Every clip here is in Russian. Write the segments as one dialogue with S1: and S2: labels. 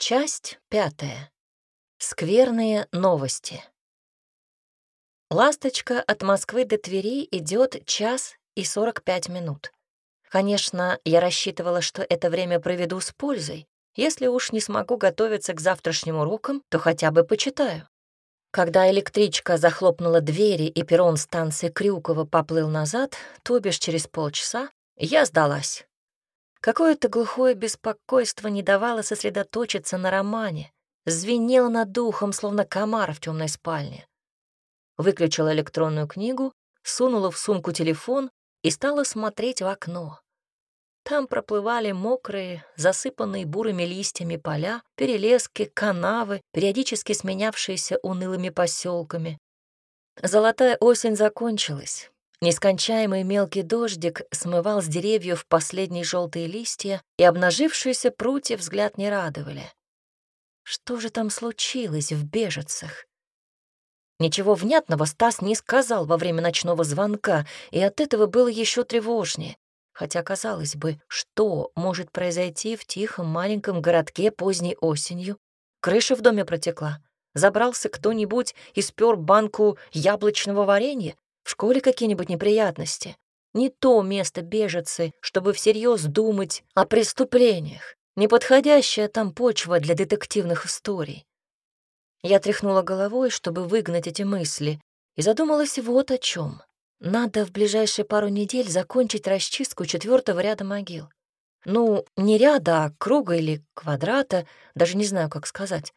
S1: Часть пятая. Скверные новости. Ласточка от Москвы до Твери идет час и 45 минут. Конечно, я рассчитывала, что это время проведу с пользой. Если уж не смогу готовиться к завтрашним урокам, то хотя бы почитаю. Когда электричка захлопнула двери и перрон станции Крюкова поплыл назад, то бишь через полчаса, я сдалась. Какое-то глухое беспокойство не давало сосредоточиться на романе, звенело над духом, словно комар в темной спальне. Выключила электронную книгу, сунула в сумку телефон и стала смотреть в окно. Там проплывали мокрые, засыпанные бурыми листьями поля, перелески, канавы, периодически сменявшиеся унылыми поселками. Золотая осень закончилась. Нескончаемый мелкий дождик смывал с деревьев последние желтые листья, и обнажившиеся прутья взгляд не радовали. Что же там случилось в бежицах? Ничего внятного Стас не сказал во время ночного звонка, и от этого было еще тревожнее. Хотя, казалось бы, что может произойти в тихом маленьком городке поздней осенью? Крыша в доме протекла. Забрался кто-нибудь и спер банку яблочного варенья? В школе какие-нибудь неприятности. Не то место бежицы, чтобы всерьез думать о преступлениях. Неподходящая там почва для детективных историй. Я тряхнула головой, чтобы выгнать эти мысли, и задумалась вот о чем. Надо в ближайшие пару недель закончить расчистку четвертого ряда могил. Ну, не ряда, а круга или квадрата, даже не знаю, как сказать.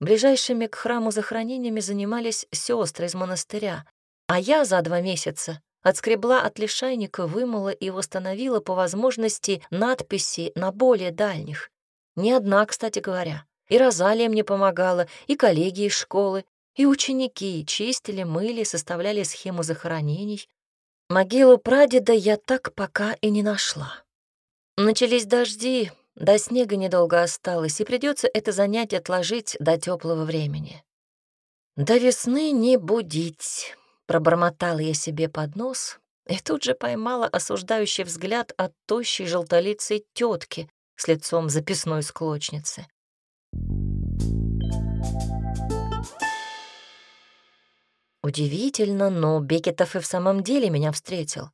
S1: Ближайшими к храму захоронениями занимались сестры из монастыря. А я за два месяца отскребла от лишайника, вымыла и восстановила по возможности надписи на более дальних. Не одна, кстати говоря. И Розалия мне помогала, и коллеги из школы, и ученики чистили, мыли, составляли схему захоронений. Могилу прадеда я так пока и не нашла. Начались дожди, до снега недолго осталось, и придется это занятие отложить до теплого времени. До весны не будить. Пробормотала я себе под нос и тут же поймала осуждающий взгляд от тощей желтолицей тетки с лицом записной склочницы. Удивительно, но Бекетов и в самом деле меня встретил.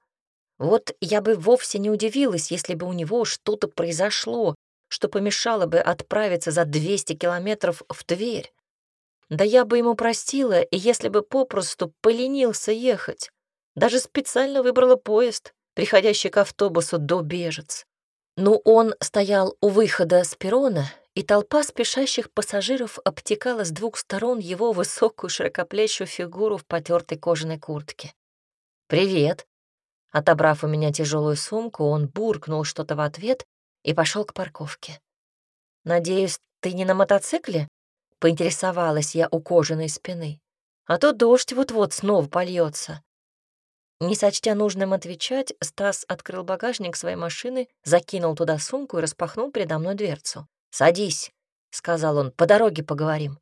S1: Вот я бы вовсе не удивилась, если бы у него что-то произошло, что помешало бы отправиться за 200 километров в Тверь. Да я бы ему простила, и если бы попросту поленился ехать. Даже специально выбрала поезд, приходящий к автобусу до бежец. Но он стоял у выхода с перрона, и толпа спешащих пассажиров обтекала с двух сторон его высокую широкоплечью фигуру в потертой кожаной куртке. «Привет!» Отобрав у меня тяжелую сумку, он буркнул что-то в ответ и пошел к парковке. «Надеюсь, ты не на мотоцикле?» Поинтересовалась я у кожаной спины. А то дождь вот-вот снова польется. Не сочтя нужным отвечать, Стас открыл багажник своей машины, закинул туда сумку и распахнул передо мной дверцу. «Садись», — сказал он, — «по дороге поговорим».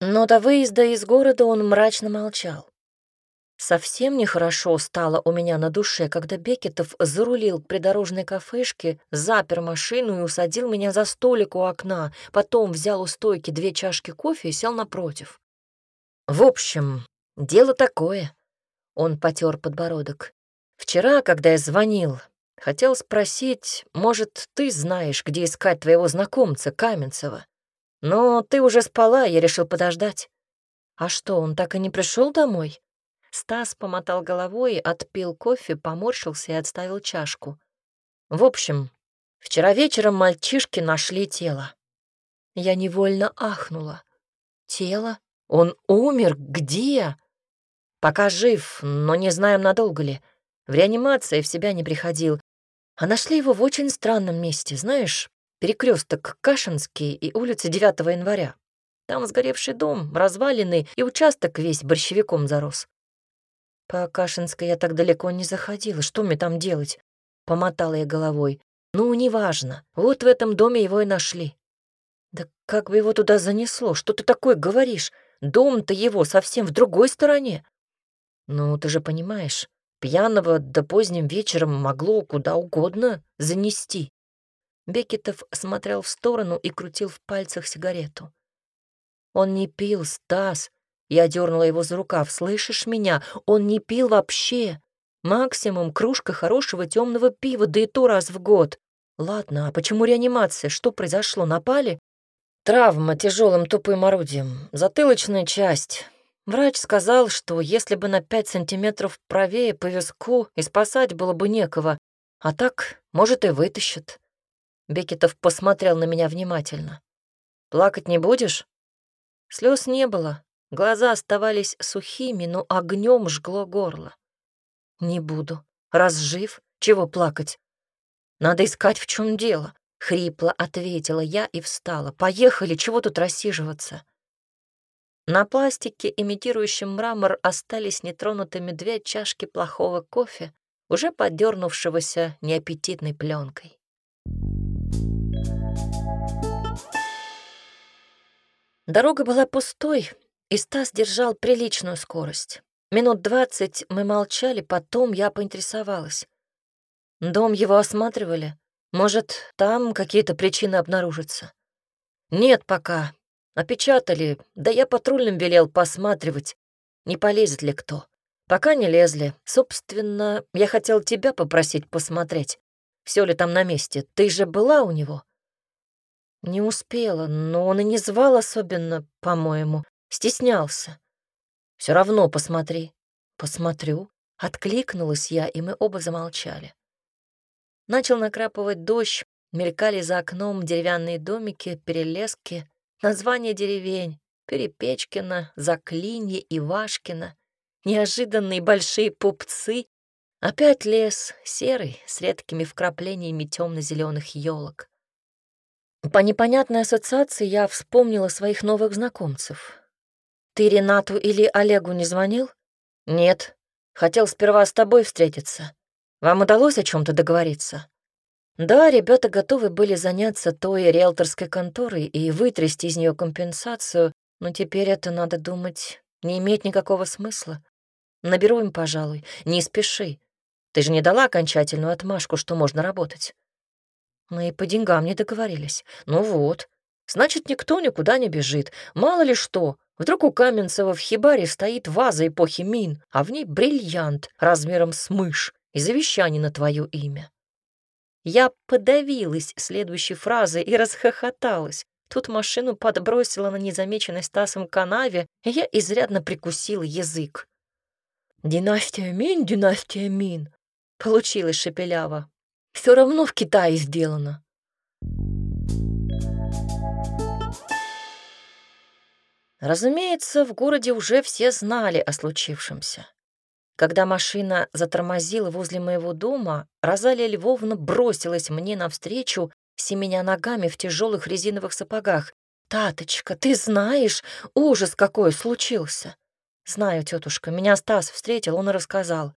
S1: Но до выезда из города он мрачно молчал. Совсем нехорошо стало у меня на душе, когда Бекетов зарулил к придорожной кафешке, запер машину и усадил меня за столик у окна, потом взял у стойки две чашки кофе и сел напротив. «В общем, дело такое», — он потер подбородок. «Вчера, когда я звонил, хотел спросить, может, ты знаешь, где искать твоего знакомца Каменцева? Но ты уже спала, я решил подождать». «А что, он так и не пришел домой?» Стас помотал головой, отпил кофе, поморщился и отставил чашку. «В общем, вчера вечером мальчишки нашли тело». Я невольно ахнула. «Тело? Он умер? Где?» «Пока жив, но не знаем, надолго ли. В реанимации в себя не приходил. А нашли его в очень странном месте, знаешь, перекресток Кашинский и улица 9 января. Там сгоревший дом, развалины и участок весь борщевиком зарос. По Акашинской я так далеко не заходила, что мне там делать? Помотала я головой. Ну, неважно, вот в этом доме его и нашли. Да как бы его туда занесло, что ты такое говоришь? Дом-то его совсем в другой стороне. Ну, ты же понимаешь, пьяного до поздним вечером могло куда угодно занести. Бекетов смотрел в сторону и крутил в пальцах сигарету. Он не пил, Стас, я дернула его за рукав. «Слышишь меня? Он не пил вообще. Максимум кружка хорошего темного пива, да и то раз в год. Ладно, а почему реанимация? Что произошло? Напали?» «Травма тяжелым тупым орудием. Затылочная часть». Врач сказал, что если бы на пять сантиметров правее по виску и спасать было бы некого, а так, может, и вытащат. Бекетов посмотрел на меня внимательно. «Плакать не будешь?» Слез не было, Глаза оставались сухими, но огнем жгло горло. «Не буду. Раз жив, чего плакать? Надо искать, в чем дело», — хрипло ответила я и встала. «Поехали, чего тут рассиживаться?» На пластике, имитирующем мрамор, остались нетронутыми две чашки плохого кофе, уже подернувшегося неаппетитной пленкой. Дорога была пустой, и Стас держал приличную скорость. Минут двадцать мы молчали, потом я поинтересовалась. Дом его осматривали? Может, там какие-то причины обнаружатся? Нет пока. Опечатали, да я патрульным велел посматривать, не полезет ли кто. Пока не лезли. Собственно, я хотел тебя попросить посмотреть, все ли там на месте. Ты же была у него? Не успела, но он и не звал особенно, по-моему. Стеснялся. Все равно посмотри. Посмотрю. Откликнулась я, и мы оба замолчали. Начал накрапывать дождь, мелькали за окном деревянные домики, перелески, названия деревень, Перепечкина, Заклинье, Ивашкина, неожиданные большие пупцы, опять лес, серый, с редкими вкраплениями темно-зеленых елок. По непонятной ассоциации я вспомнила своих новых знакомцев. «Ты Ренату или Олегу не звонил?» «Нет. Хотел сперва с тобой встретиться. Вам удалось о чем то договориться?» Да, ребята готовы были заняться той риэлторской конторой и вытрясти из нее компенсацию, но теперь это, надо думать, не имеет никакого смысла. Наберу им, пожалуй, не спеши. Ты же не дала окончательную отмашку, что можно работать. Мы и по деньгам не договорились. Ну вот. Значит, никто никуда не бежит. Мало ли что, Вдруг у Каменцева в хибаре стоит ваза эпохи Мин, а в ней бриллиант размером с мышь и завещание на твое имя. Я подавилась следующей фразой и расхохоталась. Тут машину подбросила на незамеченной Стасом канаве, и я изрядно прикусила язык. «Династия Мин, династия Мин!» — получилось шепеляво. «Все равно в Китае сделано. Разумеется, в городе уже все знали о случившемся. Когда машина затормозила возле моего дома, Розалия Львовна бросилась мне навстречу, семеня ногами в тяжелых резиновых сапогах. «Таточка, ты знаешь, ужас какой случился!» «Знаю, тетушка, меня Стас встретил, он и рассказал».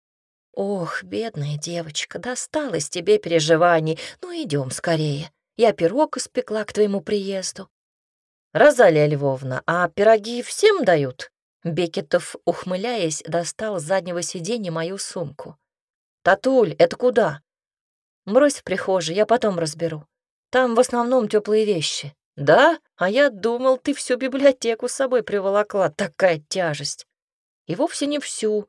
S1: «Ох, бедная девочка, досталось тебе переживаний. Ну, идем скорее. Я пирог испекла к твоему приезду. «Розалия Львовна, а пироги всем дают?» Бекетов, ухмыляясь, достал с заднего сиденья мою сумку. «Татуль, это куда?» «Брось в прихожей, я потом разберу. Там в основном теплые вещи». «Да? А я думал, ты всю библиотеку с собой приволокла. Такая тяжесть!» «И вовсе не всю.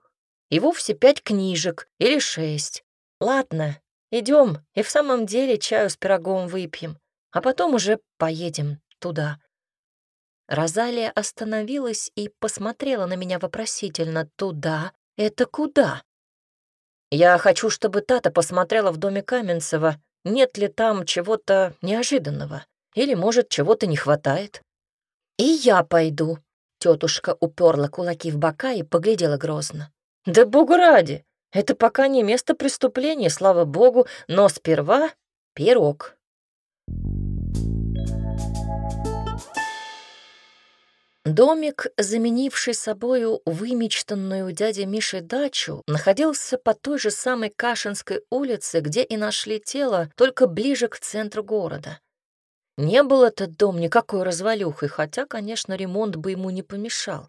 S1: И вовсе пять книжек. Или шесть. Ладно, идем и в самом деле чаю с пирогом выпьем. А потом уже поедем туда». Розалия остановилась и посмотрела на меня вопросительно туда. «Это куда?» «Я хочу, чтобы Тата посмотрела в доме Каменцева, нет ли там чего-то неожиданного, или, может, чего-то не хватает». «И я пойду», — тетушка уперла кулаки в бока и поглядела грозно. «Да богу ради! Это пока не место преступления, слава богу, но сперва пирог». Домик, заменивший собою вымечтанную дядя Миши дачу, находился по той же самой Кашинской улице, где и нашли тело, только ближе к центру города. Не был этот дом никакой развалюхой, хотя, конечно, ремонт бы ему не помешал.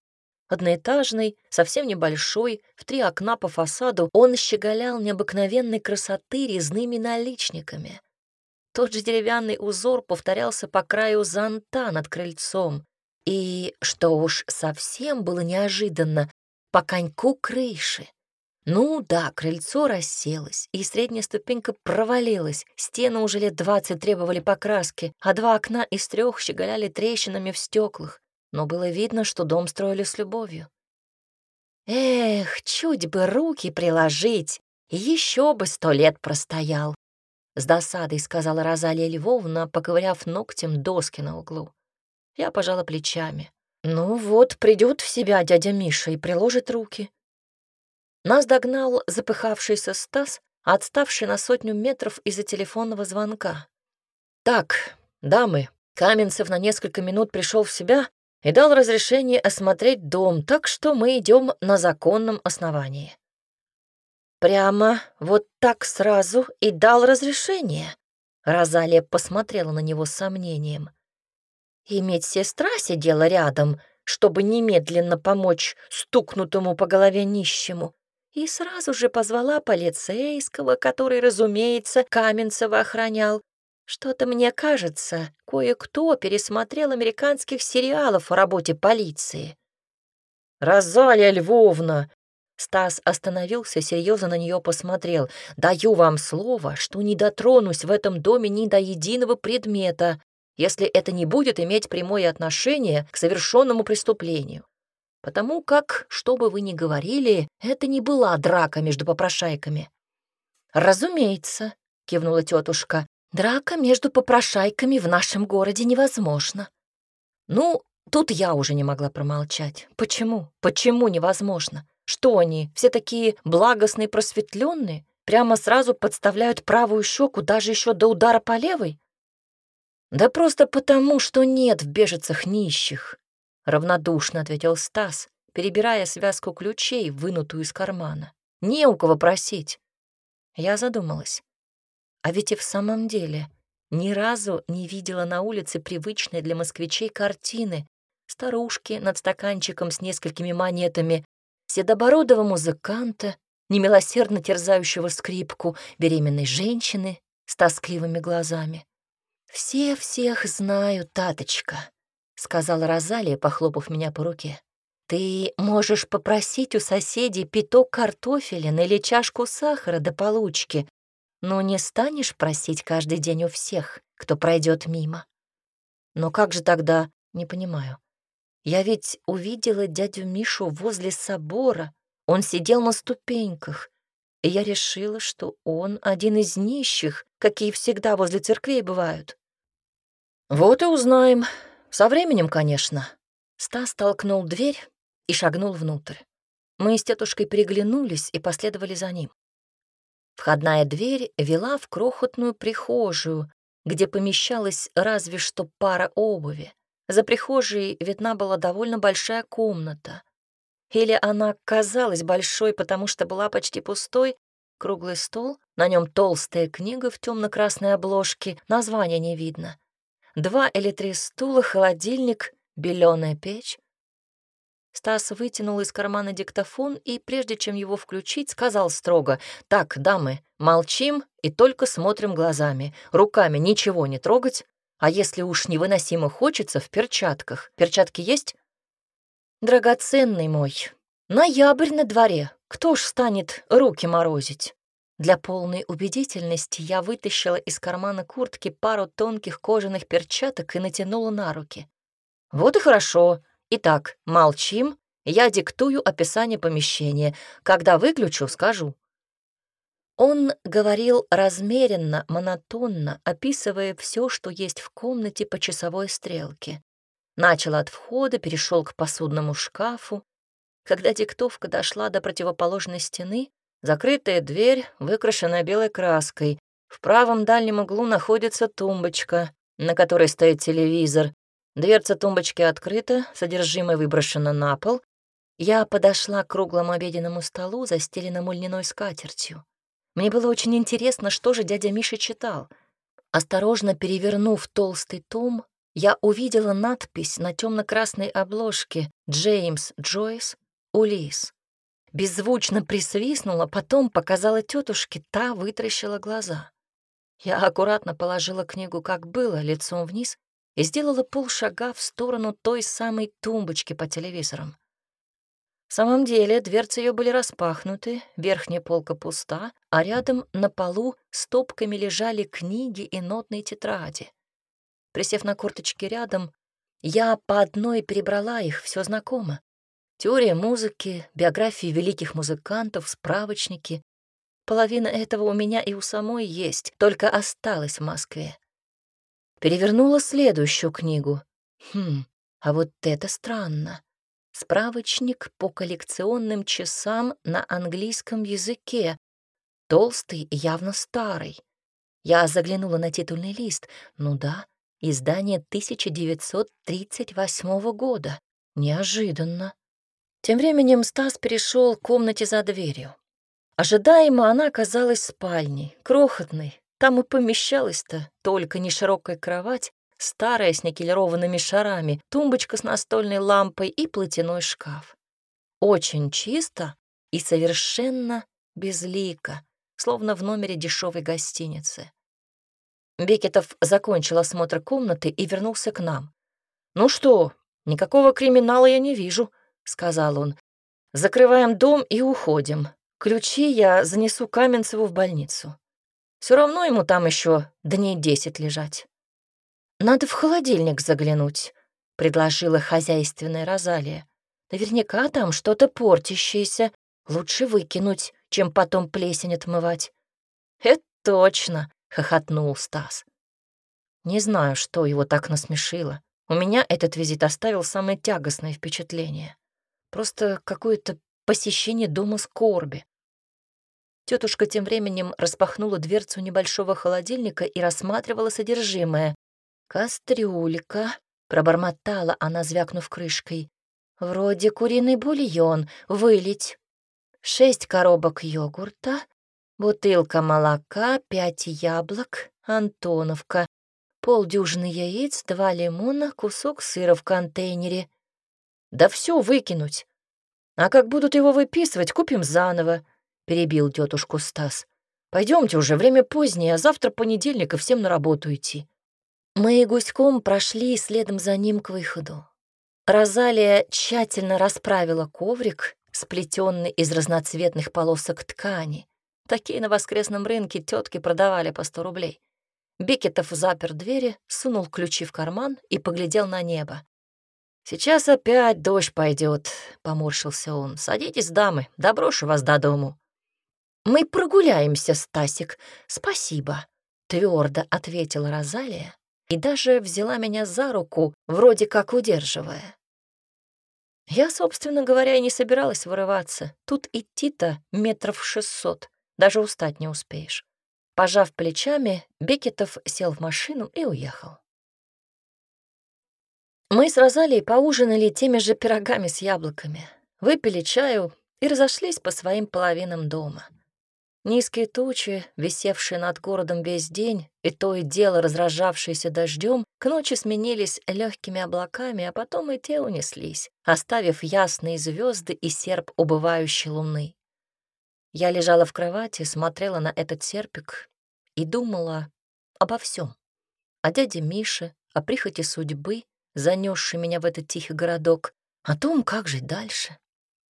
S1: Одноэтажный, совсем небольшой, в три окна по фасаду, он щеголял необыкновенной красоты резными наличниками. Тот же деревянный узор повторялся по краю зонта над крыльцом, и, что уж совсем было неожиданно, по коньку крыши. Ну да, крыльцо расселось, и средняя ступенька провалилась. Стены уже лет двадцать требовали покраски, а два окна из трех щеголяли трещинами в стеклах. Но было видно, что дом строили с любовью. Эх, чуть бы руки приложить, еще бы сто лет простоял. С досадой сказала Розалия Львовна, поковыряв ногтем доски на углу. Я пожала плечами. Ну вот, придет в себя дядя Миша и приложит руки. Нас догнал запыхавшийся Стас, отставший на сотню метров из-за телефонного звонка. «Так, дамы, Каменцев на несколько минут пришел в себя и дал разрешение осмотреть дом, так что мы идем на законном основании». «Прямо вот так сразу и дал разрешение?» Розалия посмотрела на него с сомнением. Иметь медсестра сидела рядом, чтобы немедленно помочь стукнутому по голове нищему. И сразу же позвала полицейского, который, разумеется, Каменцева охранял. Что-то мне кажется, кое-кто пересмотрел американских сериалов о работе полиции. «Розалия Львовна!» Стас остановился, серьезно на нее посмотрел. «Даю вам слово, что не дотронусь в этом доме ни до единого предмета если это не будет иметь прямое отношение к совершенному преступлению. Потому как, что бы вы ни говорили, это не была драка между попрошайками. «Разумеется», — кивнула тетушка, — «драка между попрошайками в нашем городе невозможна». «Ну, тут я уже не могла промолчать. Почему? Почему невозможно? Что они, все такие благостные, просветленные, прямо сразу подставляют правую щеку даже еще до удара по левой?» «Да просто потому, что нет в бежицах нищих», — равнодушно ответил Стас, перебирая связку ключей, вынутую из кармана. «Не у кого просить». Я задумалась. А ведь и в самом деле ни разу не видела на улице привычной для москвичей картины старушки над стаканчиком с несколькими монетами, седобородого музыканта, немилосердно терзающего скрипку беременной женщины с тоскливыми глазами. «Все всех знают, таточка», — сказала Розалия, похлопав меня по руке. «Ты можешь попросить у соседей пяток картофелин или чашку сахара до получки, но не станешь просить каждый день у всех, кто пройдет мимо». «Но как же тогда?» — не понимаю. «Я ведь увидела дядю Мишу возле собора. Он сидел на ступеньках и я решила, что он один из нищих, какие всегда возле церквей бывают. «Вот и узнаем. Со временем, конечно». Стас толкнул дверь и шагнул внутрь. Мы с тетушкой переглянулись и последовали за ним. Входная дверь вела в крохотную прихожую, где помещалась разве что пара обуви. За прихожей видна была довольно большая комната. Или она казалась большой, потому что была почти пустой, круглый стол, на нем толстая книга в темно красной обложке, названия не видно. Два или три стула, холодильник, беленая печь. Стас вытянул из кармана диктофон и, прежде чем его включить, сказал строго, «Так, дамы, молчим и только смотрим глазами, руками ничего не трогать, а если уж невыносимо хочется, в перчатках. Перчатки есть?» драгоценный мой, ноябрь на дворе, кто ж станет руки морозить?» Для полной убедительности я вытащила из кармана куртки пару тонких кожаных перчаток и натянула на руки. «Вот и хорошо. Итак, молчим. Я диктую описание помещения. Когда выключу, скажу». Он говорил размеренно, монотонно, описывая все, что есть в комнате по часовой стрелке. Начал от входа, перешел к посудному шкафу. Когда диктовка дошла до противоположной стены, закрытая дверь выкрашенная белой краской. В правом дальнем углу находится тумбочка, на которой стоит телевизор. Дверца тумбочки открыта, содержимое выброшено на пол. Я подошла к круглому обеденному столу, застеленному льняной скатертью. Мне было очень интересно, что же дядя Миша читал. Осторожно перевернув толстый том, я увидела надпись на темно-красной обложке «Джеймс Джойс Улис». Беззвучно присвистнула, потом показала тетушке, та вытращила глаза. Я аккуратно положила книгу, как было, лицом вниз и сделала полшага в сторону той самой тумбочки по телевизорам. В самом деле дверцы ее были распахнуты, верхняя полка пуста, а рядом на полу стопками лежали книги и нотные тетради. Присев на корточки рядом, я по одной перебрала их, все знакомо. Теория музыки, биографии великих музыкантов, справочники. Половина этого у меня и у самой есть, только осталась в Москве. Перевернула следующую книгу. Хм, а вот это странно. Справочник по коллекционным часам на английском языке. Толстый и явно старый. Я заглянула на титульный лист. Ну да, издание 1938 года. Неожиданно. Тем временем Стас перешел к комнате за дверью. Ожидаемо она оказалась спальней, крохотной. Там и помещалась-то только не широкая кровать, старая с никелированными шарами, тумбочка с настольной лампой и платяной шкаф. Очень чисто и совершенно безлико, словно в номере дешевой гостиницы. Бекетов закончил осмотр комнаты и вернулся к нам. «Ну что, никакого криминала я не вижу», — сказал он. «Закрываем дом и уходим. Ключи я занесу Каменцеву в больницу. Все равно ему там еще дней десять лежать». «Надо в холодильник заглянуть», — предложила хозяйственная Розалия. «Наверняка там что-то портящееся. Лучше выкинуть, чем потом плесень отмывать». «Это точно», — хохотнул Стас. Не знаю, что его так насмешило. У меня этот визит оставил самое тягостное впечатление. Просто какое-то посещение дома скорби. Тетушка тем временем распахнула дверцу небольшого холодильника и рассматривала содержимое. «Кастрюлька», — пробормотала она, звякнув крышкой. «Вроде куриный бульон, вылить. Шесть коробок йогурта, Бутылка молока, пять яблок, Антоновка, полдюжины яиц, два лимона, кусок сыра в контейнере. Да все выкинуть. А как будут его выписывать, купим заново, перебил тетушку Стас. Пойдемте уже, время позднее, а завтра понедельник и всем на работу идти. Мы гуськом прошли следом за ним к выходу. Розалия тщательно расправила коврик, сплетенный из разноцветных полосок ткани. Такие на воскресном рынке тетки продавали по сто рублей. Бикетов запер двери, сунул ключи в карман и поглядел на небо. «Сейчас опять дождь пойдет, поморщился он. «Садитесь, дамы, доброшу вас до дому». «Мы прогуляемся, Стасик, спасибо», — твердо ответила Розалия и даже взяла меня за руку, вроде как удерживая. Я, собственно говоря, и не собиралась вырываться. Тут идти-то метров шестьсот даже устать не успеешь. Пожав плечами, Бекетов сел в машину и уехал. Мы с Розалией поужинали теми же пирогами с яблоками, выпили чаю и разошлись по своим половинам дома. Низкие тучи, висевшие над городом весь день, и то и дело разражавшиеся дождем, к ночи сменились легкими облаками, а потом и те унеслись, оставив ясные звезды и серп убывающей луны. Я лежала в кровати, смотрела на этот серпик и думала обо всем. О дяде Мише, о прихоти судьбы, занесшей меня в этот тихий городок, о том, как жить дальше,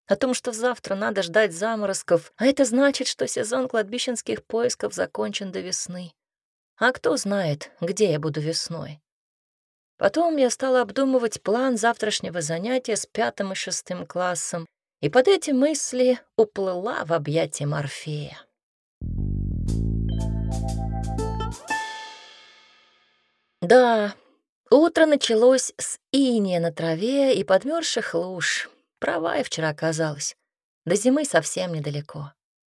S1: о том, что завтра надо ждать заморозков, а это значит, что сезон кладбищенских поисков закончен до весны. А кто знает, где я буду весной. Потом я стала обдумывать план завтрашнего занятия с пятым и шестым классом, и под эти мысли уплыла в объятия Морфея. Да, утро началось с иния на траве и подмерзших луж. Права и вчера оказалась. До зимы совсем недалеко.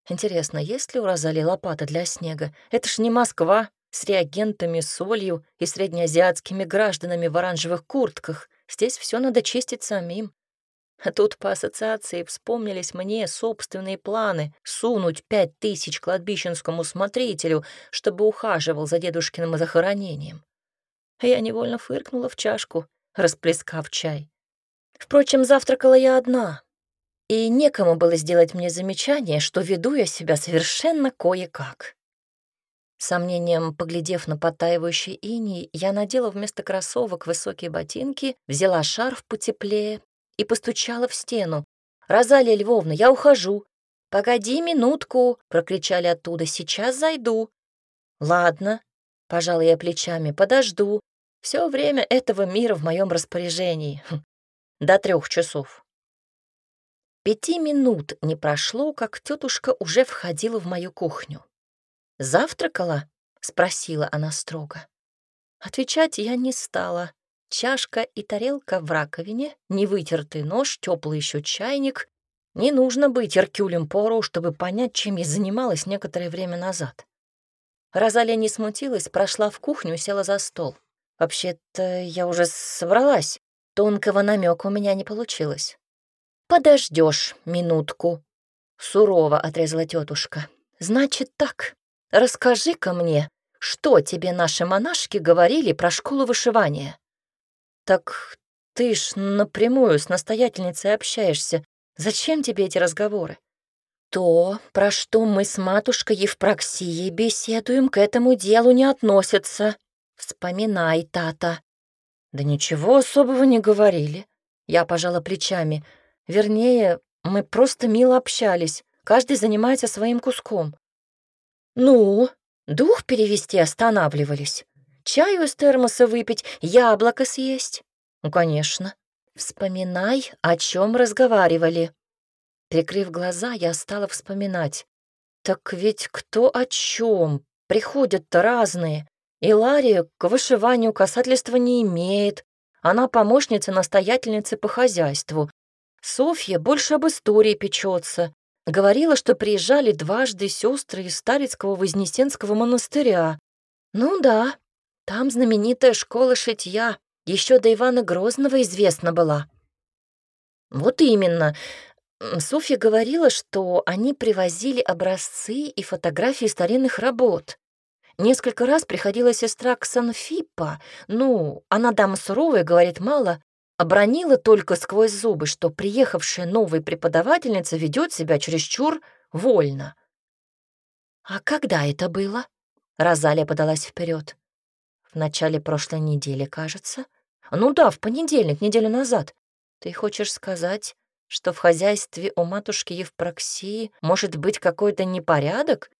S1: Интересно, есть ли у Розали лопата для снега? Это ж не Москва с реагентами, солью и среднеазиатскими гражданами в оранжевых куртках. Здесь все надо чистить самим. А тут по ассоциации вспомнились мне собственные планы сунуть пять тысяч кладбищенскому смотрителю, чтобы ухаживал за дедушкиным захоронением. А я невольно фыркнула в чашку, расплескав чай. Впрочем, завтракала я одна, и некому было сделать мне замечание, что веду я себя совершенно кое-как. Сомнением, поглядев на потаивающий иней, я надела вместо кроссовок высокие ботинки, взяла шарф потеплее и постучала в стену. «Розалия Львовна, я ухожу!» «Погоди минутку!» — прокричали оттуда. «Сейчас зайду!» «Ладно», — пожал я плечами, — «подожду. Все время этого мира в моем распоряжении. Хм. До трех часов». Пяти минут не прошло, как тетушка уже входила в мою кухню. «Завтракала?» — спросила она строго. Отвечать я не стала. Чашка и тарелка в раковине, невытертый нож, теплый еще чайник. Не нужно быть Эркюлем Пору, чтобы понять, чем я занималась некоторое время назад. Розалия не смутилась, прошла в кухню села за стол. Вообще-то я уже собралась. Тонкого намека у меня не получилось. Подождешь минутку, сурово отрезала тетушка. Значит так, расскажи-ка мне, что тебе наши монашки говорили про школу вышивания? «Так ты ж напрямую с настоятельницей общаешься. Зачем тебе эти разговоры?» «То, про что мы с матушкой Евпроксией беседуем, к этому делу не относится. Вспоминай, Тата». «Да ничего особого не говорили». Я пожала плечами. Вернее, мы просто мило общались. Каждый занимается своим куском. «Ну, дух перевести останавливались. Чаю из термоса выпить, яблоко съесть?» «Ну, конечно. Вспоминай, о чем разговаривали». Прикрыв глаза, я стала вспоминать. «Так ведь кто о чем? Приходят-то разные. И Лария к вышиванию касательства не имеет. Она помощница настоятельницы по хозяйству. Софья больше об истории печется. Говорила, что приезжали дважды сестры из Старицкого Вознесенского монастыря. Ну да, там знаменитая школа шитья еще до Ивана Грозного известна была. Вот именно. Софья говорила, что они привозили образцы и фотографии старинных работ. Несколько раз приходила сестра Ксанфипа, ну, она дама суровая, говорит мало, обронила только сквозь зубы, что приехавшая новая преподавательница ведет себя чересчур вольно. «А когда это было?» — Розалия подалась вперед. В начале прошлой недели, кажется. Ну да, в понедельник, неделю назад. Ты хочешь сказать, что в хозяйстве у матушки Евпроксии может быть какой-то непорядок?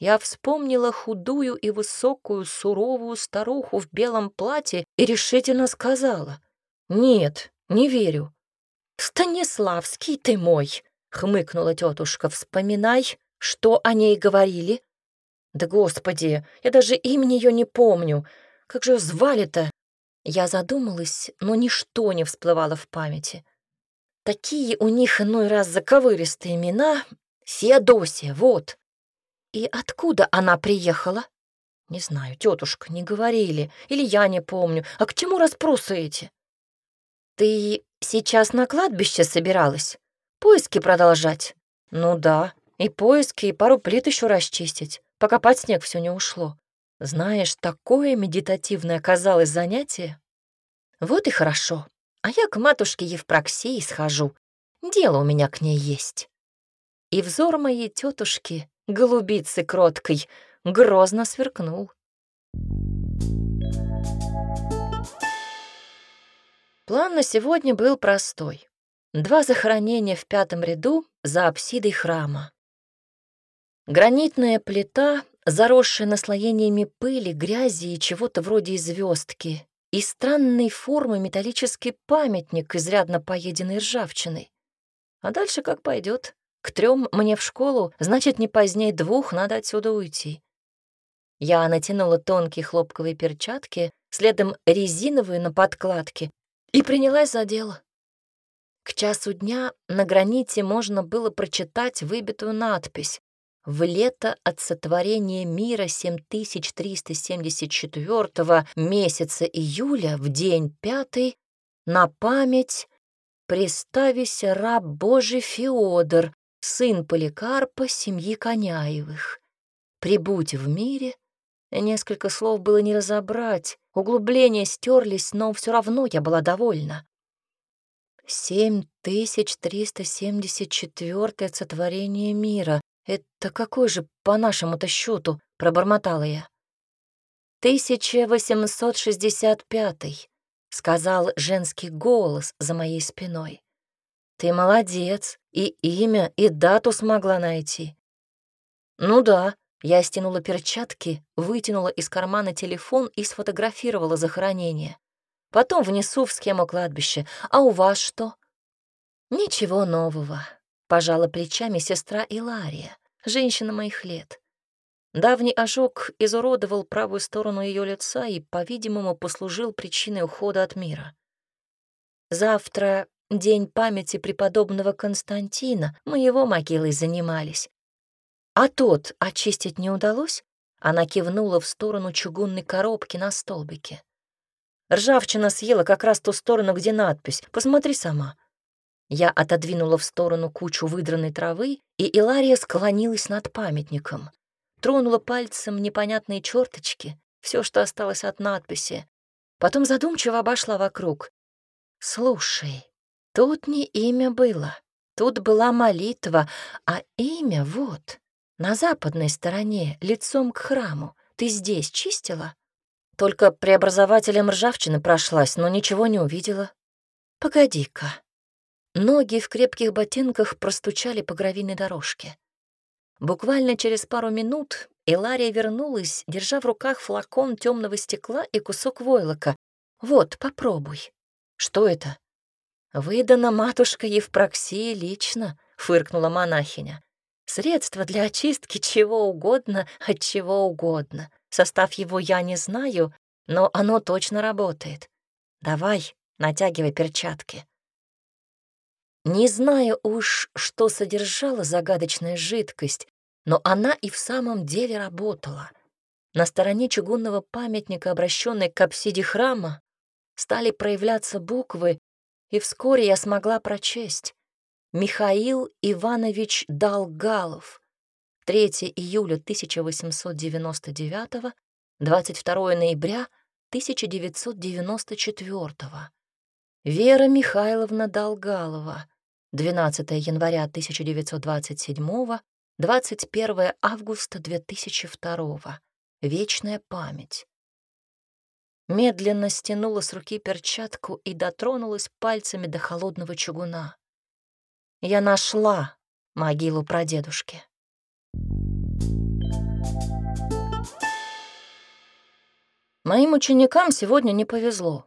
S1: Я вспомнила худую и высокую суровую старуху в белом платье и решительно сказала. «Нет, не верю». «Станиславский ты мой!» — хмыкнула тетушка. «Вспоминай, что о ней говорили, да господи, я даже имени ее не помню. Как же ее звали-то? Я задумалась, но ничто не всплывало в памяти. Такие у них иной раз заковыристые имена. Феодосия, вот. И откуда она приехала? Не знаю, тетушка, не говорили. Или я не помню. А к чему расспросы эти? Ты сейчас на кладбище собиралась? Поиски продолжать? Ну да, и поиски, и пару плит еще расчистить пока под снег все не ушло. Знаешь, такое медитативное оказалось занятие. Вот и хорошо. А я к матушке Евпроксии схожу. Дело у меня к ней есть. И взор моей тетушки, голубицы кроткой, грозно сверкнул. План на сегодня был простой. Два захоронения в пятом ряду за апсидой храма. Гранитная плита, заросшая наслоениями пыли, грязи и чего-то вроде звездки, и странной формы металлический памятник, изрядно поеденный ржавчиной. А дальше как пойдет? К трем мне в школу, значит, не позднее двух надо отсюда уйти. Я натянула тонкие хлопковые перчатки, следом резиновые на подкладке, и принялась за дело. К часу дня на граните можно было прочитать выбитую надпись в лето от сотворения мира 7374 месяца июля в день пятый на память приставися раб Божий Феодор, сын Поликарпа семьи Коняевых. Прибудь в мире. Несколько слов было не разобрать, углубления стерлись, но все равно я была довольна. 7374 сотворение мира — «Это какой же по нашему-то счету?» — пробормотала я. «1865», — сказал женский голос за моей спиной. «Ты молодец, и имя, и дату смогла найти». «Ну да», — я стянула перчатки, вытянула из кармана телефон и сфотографировала захоронение. «Потом внесу в схему кладбища. А у вас что?» «Ничего нового», — пожала плечами сестра Илария женщина моих лет. Давний ожог изуродовал правую сторону ее лица и, по-видимому, послужил причиной ухода от мира. Завтра день памяти преподобного Константина, мы его могилой занимались. А тот очистить не удалось? Она кивнула в сторону чугунной коробки на столбике. Ржавчина съела как раз ту сторону, где надпись. Посмотри сама. Я отодвинула в сторону кучу выдранной травы, и Илария склонилась над памятником. Тронула пальцем непонятные черточки, все, что осталось от надписи. Потом задумчиво обошла вокруг. «Слушай, тут не имя было, тут была молитва, а имя вот, на западной стороне, лицом к храму. Ты здесь чистила?» «Только преобразователем ржавчины прошлась, но ничего не увидела». «Погоди-ка», Ноги в крепких ботинках простучали по гравийной дорожке. Буквально через пару минут Элария вернулась, держа в руках флакон темного стекла и кусок войлока. «Вот, попробуй». «Что это?» «Выдана матушка Евпроксии лично», — фыркнула монахиня. «Средство для очистки чего угодно от чего угодно. Состав его я не знаю, но оно точно работает. Давай, натягивай перчатки». Не знаю уж, что содержала загадочная жидкость, но она и в самом деле работала. На стороне чугунного памятника, обращенной к апсиде храма, стали проявляться буквы, и вскоре я смогла прочесть. Михаил Иванович Долгалов. 3 июля 1899, 22 ноября 1994. Вера Михайловна Долгалова. 12 января 1927, 21 августа 2002. Вечная память. Медленно стянула с руки перчатку и дотронулась пальцами до холодного чугуна. Я нашла могилу прадедушки. Моим ученикам сегодня не повезло.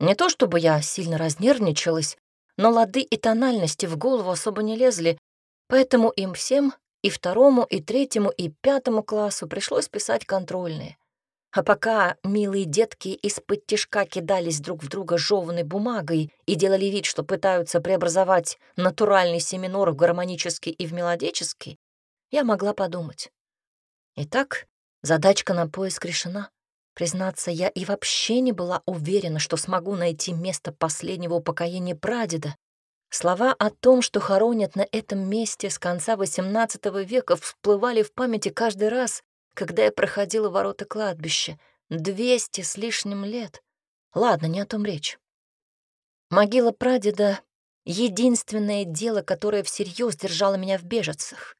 S1: Не то чтобы я сильно разнервничалась, но лады и тональности в голову особо не лезли, поэтому им всем, и второму, и третьему, и пятому классу пришлось писать контрольные. А пока милые детки из-под тишка кидались друг в друга жеванной бумагой и делали вид, что пытаются преобразовать натуральный семинор в гармонический и в мелодический, я могла подумать. Итак, задачка на поиск решена. Признаться, я и вообще не была уверена, что смогу найти место последнего упокоения прадеда. Слова о том, что хоронят на этом месте с конца XVIII века, всплывали в памяти каждый раз, когда я проходила ворота кладбища. Двести с лишним лет. Ладно, не о том речь. Могила прадеда — единственное дело, которое всерьез держало меня в бежецах.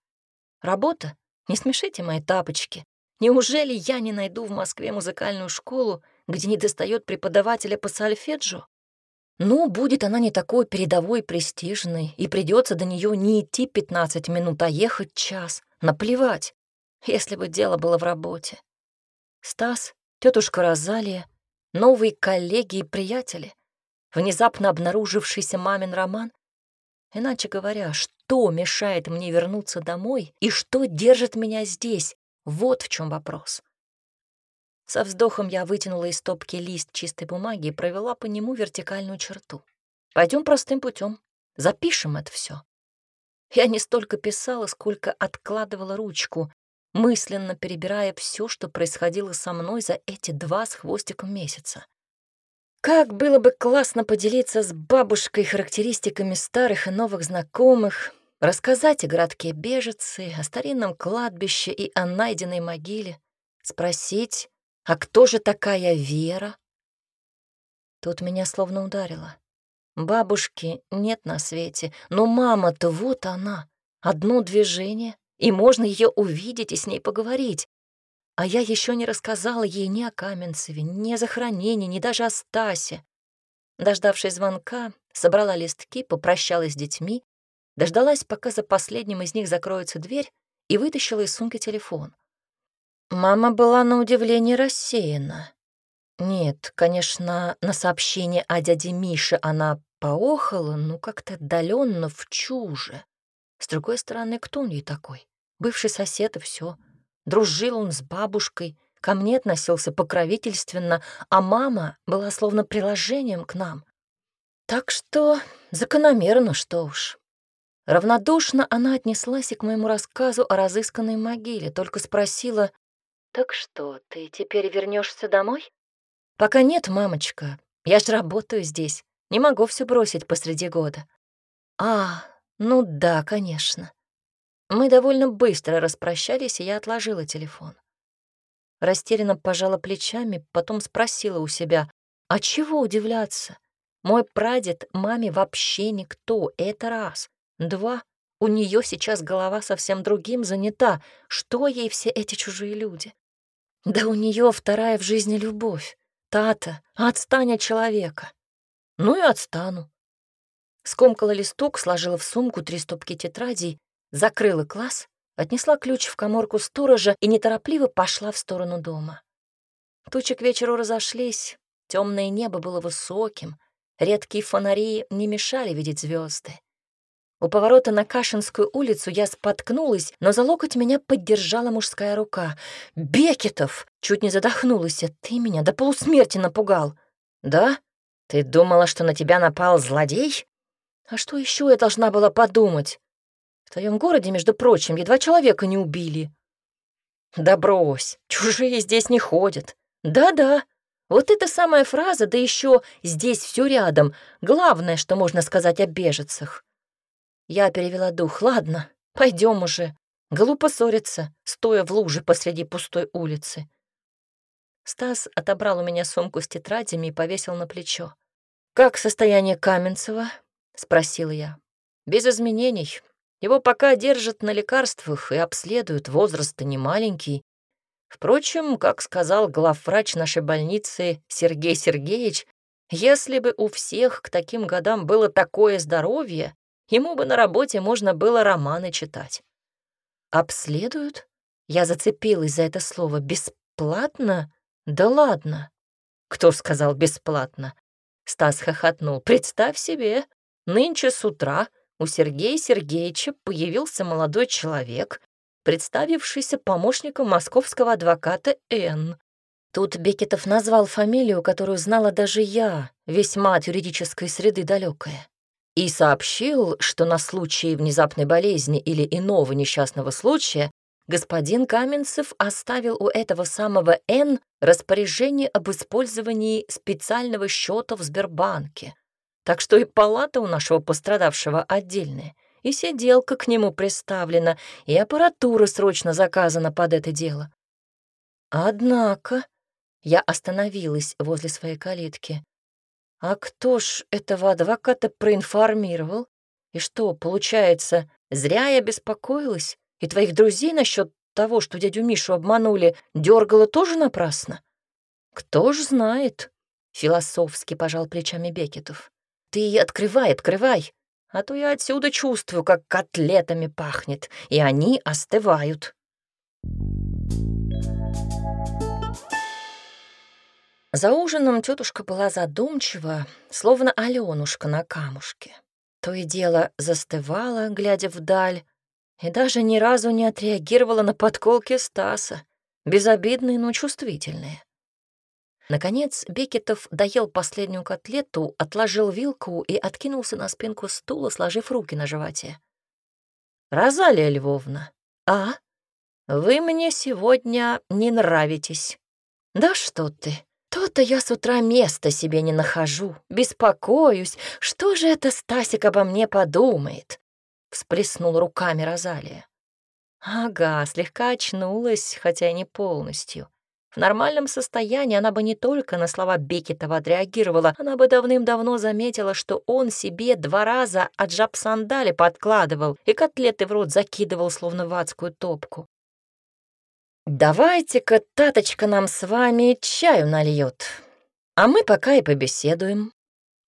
S1: Работа? Не смешите мои тапочки. Неужели я не найду в Москве музыкальную школу, где не достает преподавателя по сальфеджу? Ну, будет она не такой передовой, престижной, и придется до нее не идти 15 минут, а ехать час. Наплевать, если бы дело было в работе. Стас, тетушка Розалия, новые коллеги и приятели, внезапно обнаружившийся мамин роман. Иначе говоря, что мешает мне вернуться домой и что держит меня здесь, вот в чем вопрос. Со вздохом я вытянула из стопки лист чистой бумаги и провела по нему вертикальную черту. Пойдем простым путем. Запишем это все. Я не столько писала, сколько откладывала ручку, мысленно перебирая все, что происходило со мной за эти два с хвостиком месяца. Как было бы классно поделиться с бабушкой характеристиками старых и новых знакомых, Рассказать о городке Бежицы, о старинном кладбище и о найденной могиле. Спросить, а кто же такая Вера? Тут меня словно ударило. Бабушки нет на свете, но мама-то вот она. Одно движение, и можно ее увидеть и с ней поговорить. А я еще не рассказала ей ни о Каменцеве, ни о захоронении, ни даже о Стасе. Дождавшись звонка, собрала листки, попрощалась с детьми дождалась, пока за последним из них закроется дверь, и вытащила из сумки телефон. Мама была на удивление рассеяна. Нет, конечно, на сообщение о дяде Мише она поохала, но как-то отдаленно в чуже. С другой стороны, кто он ей такой? Бывший сосед и все. Дружил он с бабушкой, ко мне относился покровительственно, а мама была словно приложением к нам. Так что закономерно, что уж. Равнодушно она отнеслась и к моему рассказу о разысканной могиле, только спросила, «Так что, ты теперь вернешься домой?» «Пока нет, мамочка. Я ж работаю здесь. Не могу все бросить посреди года». «А, ну да, конечно». Мы довольно быстро распрощались, и я отложила телефон. Растерянно пожала плечами, потом спросила у себя, «А чего удивляться? Мой прадед маме вообще никто, это раз. Два, у нее сейчас голова совсем другим занята. Что ей все эти чужие люди? Да у нее вторая в жизни любовь. Тата, отстань от человека. Ну и отстану. Скомкала листок, сложила в сумку три стопки тетрадей, закрыла класс, отнесла ключ в коморку сторожа и неторопливо пошла в сторону дома. Тучи к вечеру разошлись, темное небо было высоким, редкие фонари не мешали видеть звезды. У поворота на Кашинскую улицу я споткнулась, но за локоть меня поддержала мужская рука. «Бекетов!» — чуть не задохнулась. «Ты меня до полусмерти напугал!» «Да? Ты думала, что на тебя напал злодей?» «А что еще я должна была подумать? В твоем городе, между прочим, едва человека не убили». «Да брось! Чужие здесь не ходят!» «Да-да!» Вот эта самая фраза, да еще «здесь все рядом» — главное, что можно сказать о беженцах. Я перевела дух. «Ладно, пойдем уже. Глупо ссориться, стоя в луже посреди пустой улицы». Стас отобрал у меня сумку с тетрадями и повесил на плечо. «Как состояние Каменцева?» — спросила я. «Без изменений. Его пока держат на лекарствах и обследуют, возраст не маленький. Впрочем, как сказал главврач нашей больницы Сергей Сергеевич, если бы у всех к таким годам было такое здоровье, Ему бы на работе можно было романы читать. «Обследуют?» Я зацепилась за это слово. «Бесплатно? Да ладно!» «Кто сказал бесплатно?» Стас хохотнул. «Представь себе, нынче с утра у Сергея Сергеевича появился молодой человек, представившийся помощником московского адвоката Н. Тут Бекетов назвал фамилию, которую знала даже я, весьма от юридической среды далекая и сообщил, что на случай внезапной болезни или иного несчастного случая господин Каменцев оставил у этого самого Н распоряжение об использовании специального счета в Сбербанке. Так что и палата у нашего пострадавшего отдельная, и сиделка к нему приставлена, и аппаратура срочно заказана под это дело. Однако я остановилась возле своей калитки. А кто ж этого адвоката проинформировал? И что, получается, зря я беспокоилась? И твоих друзей насчет того, что дядю Мишу обманули, дергала тоже напрасно? Кто ж знает? Философски пожал плечами Бекетов. Ты открывай, открывай, а то я отсюда чувствую, как котлетами пахнет, и они остывают. Thank you. За ужином тетушка была задумчива, словно Аленушка на камушке. То и дело застывала, глядя вдаль, и даже ни разу не отреагировала на подколки Стаса, безобидные, но чувствительные. Наконец Бекетов доел последнюю котлету, отложил вилку и откинулся на спинку стула, сложив руки на животе. «Розалия Львовна, а? Вы мне сегодня не нравитесь». «Да что ты!» Что-то я с утра места себе не нахожу, беспокоюсь. Что же это Стасик обо мне подумает? Всплеснул руками Розалия. Ага, слегка очнулась, хотя и не полностью. В нормальном состоянии она бы не только на слова Бекетова отреагировала, она бы давным-давно заметила, что он себе два раза от жаб сандали подкладывал и котлеты в рот закидывал, словно в адскую топку. «Давайте-ка таточка нам с вами чаю нальет, а мы пока и побеседуем».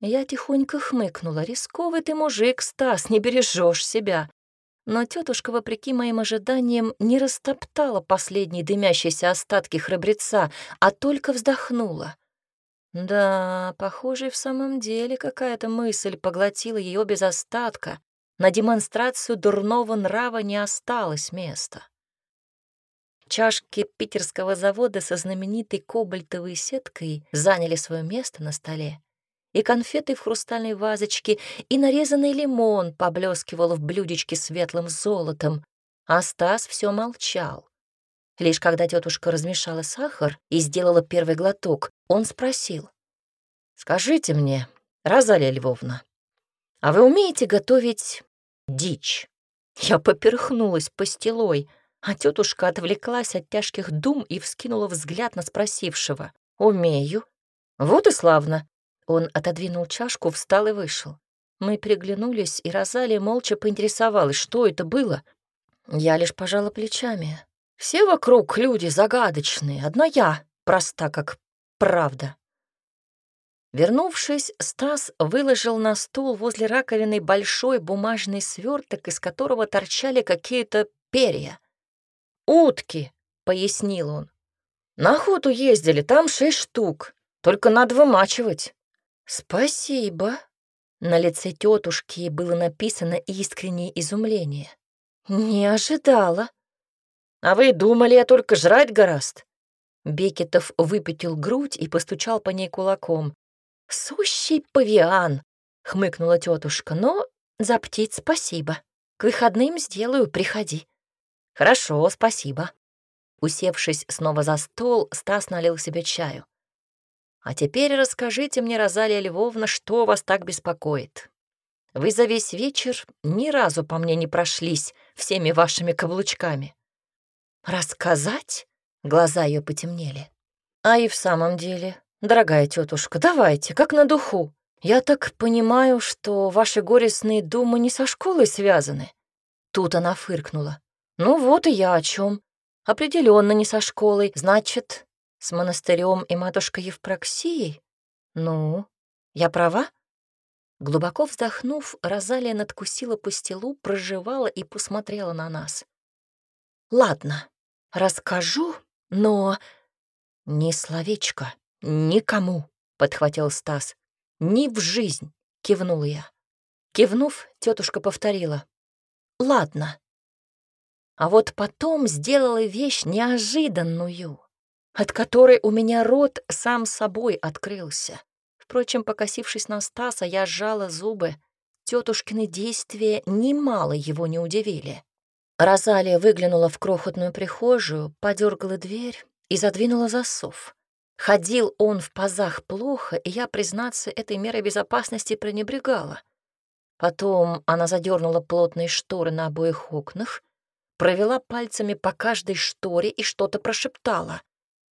S1: Я тихонько хмыкнула. «Рисковый ты мужик, Стас, не бережешь себя». Но тетушка, вопреки моим ожиданиям, не растоптала последние дымящиеся остатки храбреца, а только вздохнула. Да, похоже, и в самом деле какая-то мысль поглотила ее без остатка. На демонстрацию дурного нрава не осталось места. Чашки питерского завода со знаменитой кобальтовой сеткой заняли свое место на столе. И конфеты в хрустальной вазочке, и нарезанный лимон поблескивал в блюдечке светлым золотом. А Стас все молчал. Лишь когда тетушка размешала сахар и сделала первый глоток, он спросил. «Скажите мне, Розалия Львовна, а вы умеете готовить дичь?» Я поперхнулась пастилой — а тетушка отвлеклась от тяжких дум и вскинула взгляд на спросившего. «Умею». «Вот и славно». Он отодвинул чашку, встал и вышел. Мы приглянулись и Розалия молча поинтересовалась, что это было. Я лишь пожала плечами. «Все вокруг люди загадочные, одна я, проста как правда». Вернувшись, Стас выложил на стол возле раковины большой бумажный сверток, из которого торчали какие-то перья — «Утки», — пояснил он. «На охоту ездили, там шесть штук, только надо вымачивать». «Спасибо». На лице тетушки было написано искреннее изумление. «Не ожидала». «А вы думали, я только жрать гораст?» Бекетов выпятил грудь и постучал по ней кулаком. «Сущий павиан!» — хмыкнула тетушка, — «но за птиц спасибо. К выходным сделаю, приходи». «Хорошо, спасибо». Усевшись снова за стол, Стас налил себе чаю. «А теперь расскажите мне, Розалия Львовна, что вас так беспокоит. Вы за весь вечер ни разу по мне не прошлись всеми вашими каблучками». «Рассказать?» — глаза ее потемнели. «А и в самом деле, дорогая тетушка, давайте, как на духу. Я так понимаю, что ваши горестные думы не со школой связаны». Тут она фыркнула. Ну вот и я о чем. Определенно не со школой, значит, с монастырем и матушкой Евпроксией? Ну, я права? Глубоко вздохнув, Розалия надкусила пастилу, проживала и посмотрела на нас. «Ладно, расскажу, но...» «Ни словечко, никому», — подхватил Стас. «Ни в жизнь», — кивнул я. Кивнув, тетушка повторила. «Ладно, а вот потом сделала вещь неожиданную, от которой у меня рот сам собой открылся. Впрочем, покосившись на Стаса, я сжала зубы. Тетушкины действия немало его не удивили. Розалия выглянула в крохотную прихожую, подергала дверь и задвинула засов. Ходил он в пазах плохо, и я, признаться, этой мерой безопасности пренебрегала. Потом она задернула плотные шторы на обоих окнах, провела пальцами по каждой шторе и что-то прошептала.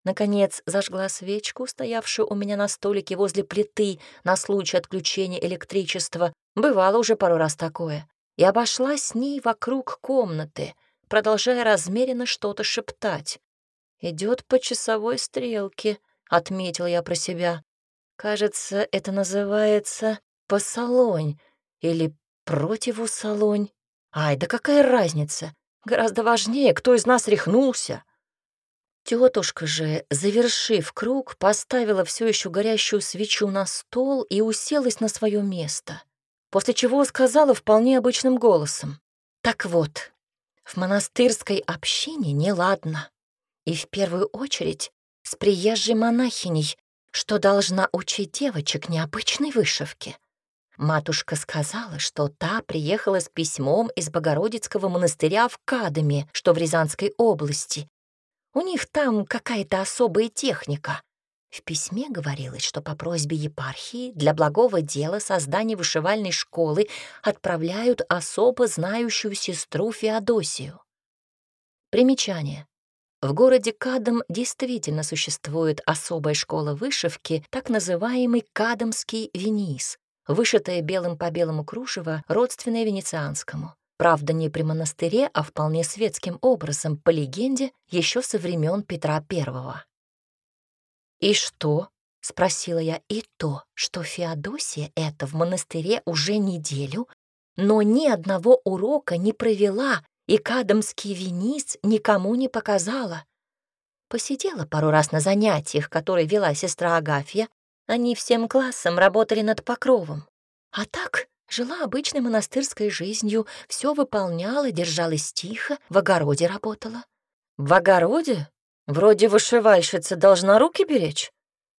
S1: Наконец зажгла свечку, стоявшую у меня на столике возле плиты на случай отключения электричества. Бывало уже пару раз такое. И обошла с ней вокруг комнаты, продолжая размеренно что-то шептать. Идет по часовой стрелке», — отметил я про себя. «Кажется, это называется посолонь или противусолонь. Ай, да какая разница? Гораздо важнее, кто из нас рехнулся. Тетушка же, завершив круг, поставила все еще горящую свечу на стол и уселась на свое место, после чего сказала вполне обычным голосом. «Так вот, в монастырской общине неладно, и в первую очередь с приезжей монахиней, что должна учить девочек необычной вышивке. Матушка сказала, что та приехала с письмом из Богородицкого монастыря в Кадами, что в Рязанской области. У них там какая-то особая техника. В письме говорилось, что по просьбе епархии для благого дела создания вышивальной школы отправляют особо знающую сестру Феодосию. Примечание. В городе Кадам действительно существует особая школа вышивки, так называемый Кадамский Венис вышитое белым по белому кружево, родственное венецианскому. Правда, не при монастыре, а вполне светским образом, по легенде, еще со времен Петра I. «И что?» — спросила я. «И то, что Феодосия это в монастыре уже неделю, но ни одного урока не провела и кадомский венец никому не показала. Посидела пару раз на занятиях, которые вела сестра Агафья, они всем классом работали над покровом. А так жила обычной монастырской жизнью, все выполняла, держалась тихо, в огороде работала.
S2: В огороде? Вроде вышивальщица должна руки беречь.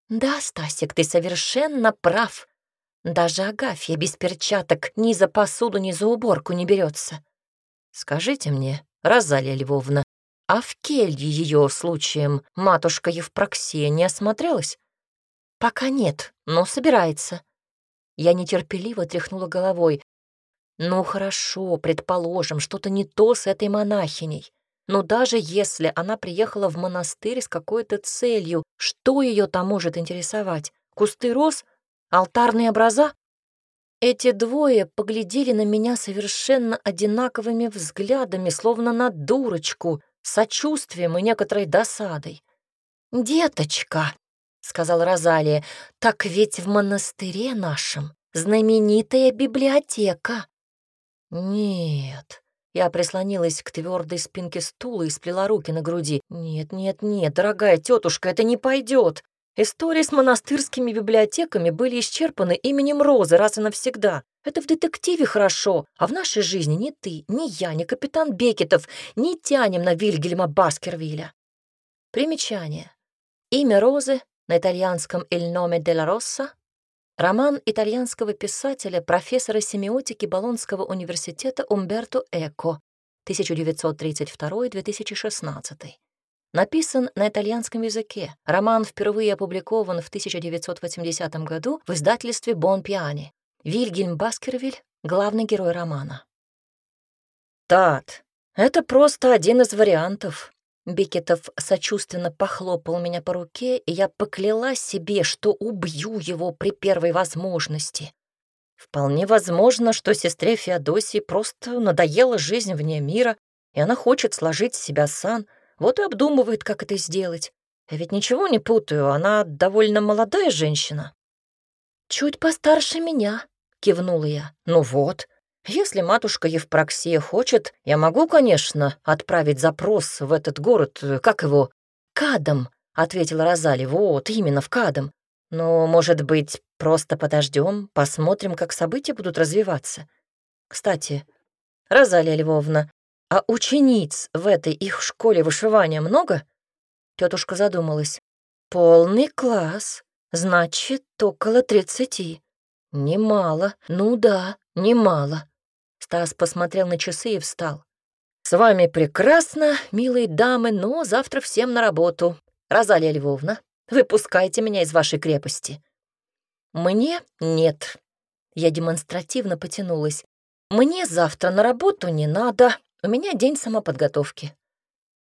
S1: Да, Стасик, ты совершенно прав. Даже Агафья без перчаток ни за посуду, ни за уборку не берется.
S2: Скажите мне, Розалия Львовна, а в келье ее случаем матушка Евпроксия не осмотрелась?
S1: «Пока нет, но собирается». Я нетерпеливо тряхнула головой. «Ну хорошо, предположим, что-то не то с этой монахиней. Но даже если она приехала в монастырь с какой-то целью, что ее там может интересовать? Кусты роз? Алтарные образа?» Эти двое поглядели на меня совершенно одинаковыми взглядами, словно на дурочку, сочувствием и некоторой досадой. «Деточка!» сказал Розалия, — «так ведь в монастыре нашем знаменитая библиотека».
S2: «Нет», я прислонилась к твердой спинке стула и сплела руки на груди. «Нет, нет, нет, дорогая тетушка, это не пойдет. Истории с монастырскими библиотеками были исчерпаны именем Розы раз и навсегда. Это в детективе хорошо, а в нашей жизни ни ты, ни я, ни капитан Бекетов не тянем на Вильгельма Баскервилля». Примечание. Имя Розы на итальянском «Эльноме де ла Росса», роман итальянского писателя, профессора семиотики Болонского университета Умберто Эко 1932-2016. Написан на итальянском языке. Роман впервые опубликован в 1980 году в издательстве «Бон Пиани». Вильгельм Баскервиль — главный герой романа. «Тат, это просто один из вариантов», Бекетов сочувственно похлопал меня по руке, и я покляла себе, что убью его при первой возможности. Вполне возможно, что сестре Феодосии просто надоела жизнь вне мира, и она хочет сложить с себя сан, вот и обдумывает, как это сделать. Я ведь ничего не путаю, она довольно молодая женщина.
S1: «Чуть постарше меня», — кивнула я.
S2: «Ну вот, если матушка Евпроксия хочет, я могу, конечно, отправить запрос в этот город, э, как его,
S1: Кадом, ответила Розали.
S2: Вот, именно в Кадом. Но, может быть, просто подождем, посмотрим, как события будут развиваться. Кстати, Розалия Львовна, а учениц в этой их школе вышивания много? Тетушка задумалась. Полный класс, значит, около тридцати. Немало, ну да, немало. Стас посмотрел на часы и встал. «С вами прекрасно, милые дамы, но завтра всем на работу. Розалия Львовна, выпускайте меня из вашей крепости». «Мне нет». Я демонстративно потянулась. «Мне завтра на работу не надо. У меня день самоподготовки».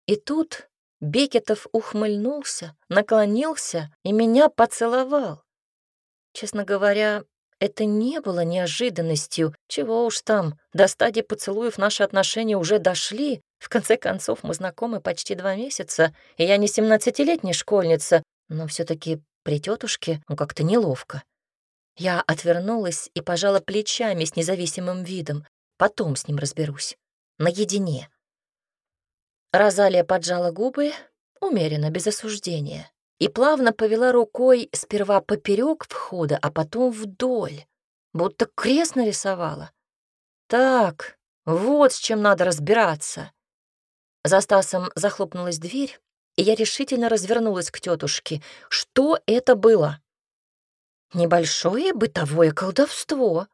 S2: И тут Бекетов ухмыльнулся, наклонился и меня поцеловал. Честно говоря, это не было неожиданностью, чего уж там, до стадии поцелуев наши отношения уже дошли, в конце концов мы знакомы почти два месяца, и я не семнадцатилетняя школьница, но все таки при тетушке ну, как-то неловко. Я отвернулась и пожала плечами с независимым видом. Потом с ним разберусь. Наедине. Розалия поджала губы, умеренно, без осуждения и плавно повела рукой сперва поперек входа, а потом вдоль, будто крест нарисовала. Так, вот с чем надо разбираться. За Стасом захлопнулась дверь, и я решительно развернулась к тетушке. Что это было? Небольшое бытовое колдовство,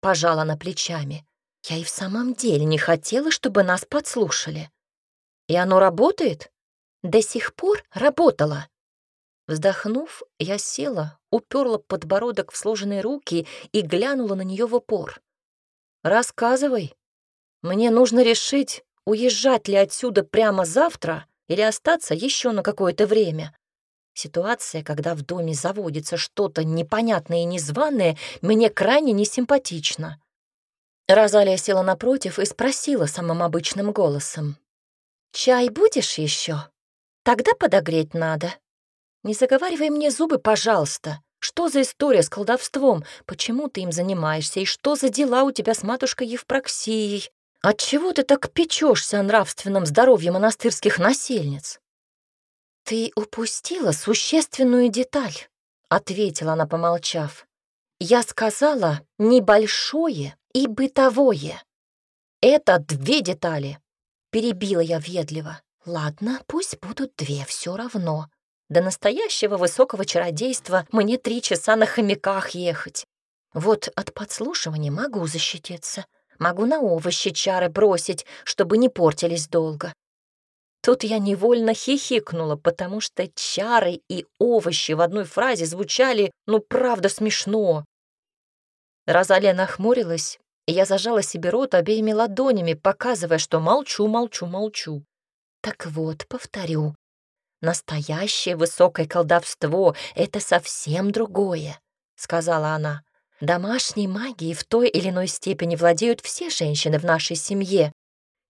S2: пожала она плечами. Я и в самом деле не хотела, чтобы нас подслушали. И оно работает? До сих пор работало. Вздохнув, я села, уперла подбородок в сложенные руки и глянула на нее в упор. «Рассказывай. Мне нужно решить, уезжать ли отсюда прямо завтра или остаться еще на какое-то время. Ситуация, когда в доме заводится что-то непонятное и незваное, мне крайне несимпатична».
S1: Розалия села напротив и спросила самым обычным голосом. «Чай будешь еще? Тогда подогреть надо». «Не заговаривай мне зубы, пожалуйста. Что за история с колдовством? Почему ты им занимаешься? И что за дела у тебя с матушкой Евпроксией? Отчего ты так печешься о нравственном здоровье монастырских насельниц?» «Ты упустила существенную деталь», — ответила она, помолчав. «Я сказала небольшое и бытовое. Это две детали», — перебила я ведливо. «Ладно, пусть будут две, все равно. До настоящего высокого чародейства мне три часа на хомяках ехать. Вот от подслушивания могу защититься. Могу на овощи чары бросить, чтобы не портились долго. Тут я невольно хихикнула, потому что чары и овощи в одной фразе звучали, ну, правда, смешно. Розалия нахмурилась, и я зажала себе рот обеими ладонями, показывая, что молчу, молчу, молчу. Так вот, повторю, Настоящее высокое колдовство — это совсем другое», — сказала она. «Домашней магией в той или иной степени владеют все женщины в нашей семье,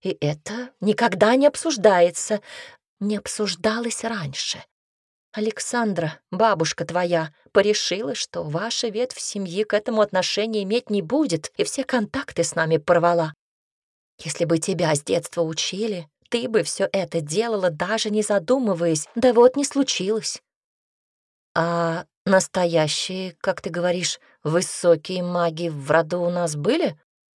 S1: и это никогда не обсуждается, не обсуждалось раньше. Александра, бабушка твоя, порешила, что ваша ветвь семьи к этому отношения иметь не будет, и все контакты с нами порвала. Если бы тебя с детства учили, ты бы все это делала, даже не задумываясь, да вот не случилось. А настоящие, как ты говоришь, высокие маги в роду у нас были?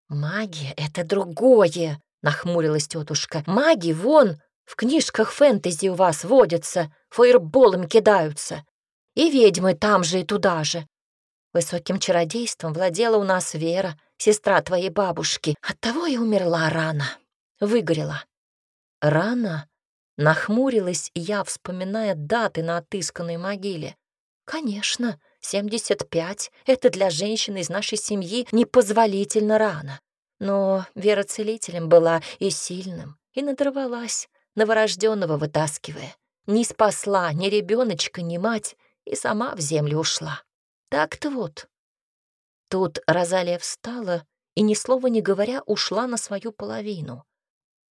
S1: Магия — это другое, — нахмурилась тетушка. Маги вон, в книжках фэнтези у вас водятся, фаерболом кидаются. И ведьмы там же и туда же. Высоким чародейством владела у нас Вера, сестра твоей бабушки. Оттого и умерла рано. Выгорела. Рано? Нахмурилась я, вспоминая даты на отысканной могиле. Конечно, 75 — это для женщины из нашей семьи непозволительно рано. Но Вера целителем была и сильным, и надорвалась, новорожденного вытаскивая. Не спасла ни ребеночка, ни мать, и сама в землю ушла. Так-то вот. Тут Розалия встала и, ни слова не говоря, ушла на свою половину.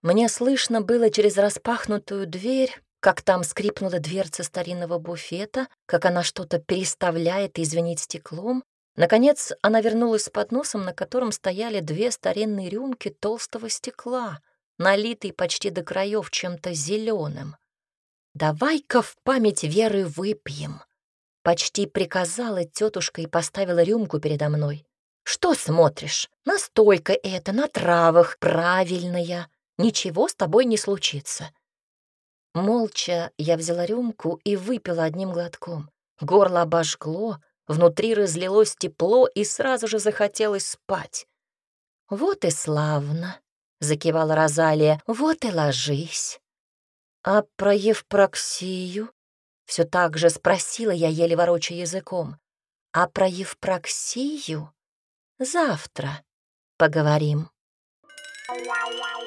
S1: Мне слышно было через распахнутую дверь, как там скрипнула дверца старинного буфета, как она что-то переставляет и звенит стеклом. Наконец она вернулась с подносом, на котором стояли две старинные рюмки толстого стекла, налитые почти до краев чем-то зеленым. «Давай-ка в память Веры выпьем!» Почти приказала тетушка и поставила рюмку передо мной. «Что смотришь? Настойка это, на травах, правильная!» ничего с тобой не случится». Молча я взяла рюмку и выпила одним глотком. Горло обожгло, внутри разлилось тепло и сразу же захотелось спать. «Вот и славно», — закивала Розалия, — «вот и ложись». «А про Евпроксию?» — все так же спросила я, еле вороча языком. «А про Евпроксию завтра поговорим». Wow, wow.